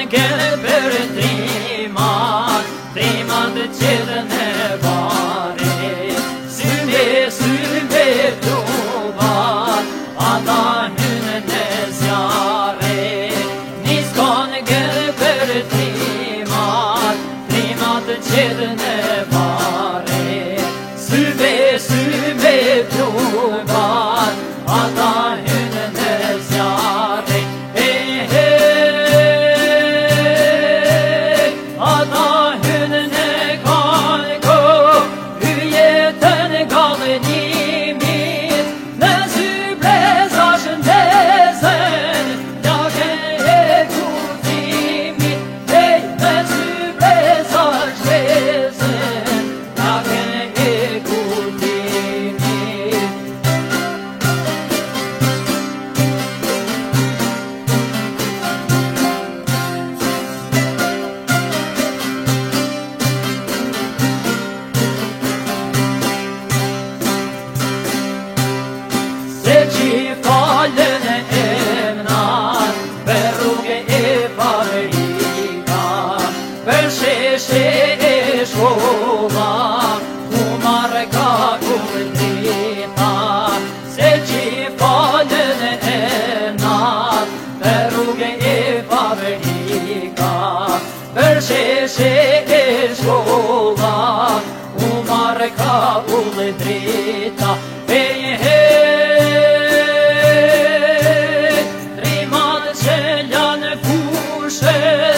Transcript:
Nisë kanë gëllë për trimat, trimat qëtë në bare Syme, syme, të barë, ata njënë në zjare Nisë kanë gëllë për trimat, trimat qëtë në bare Syme, syme, të barë, ata njënë në zjare Seçi folën emnat e varëri ka për sheshe shola umar ka ullë tri ta për rugë e shola umar ka ullë tri duszę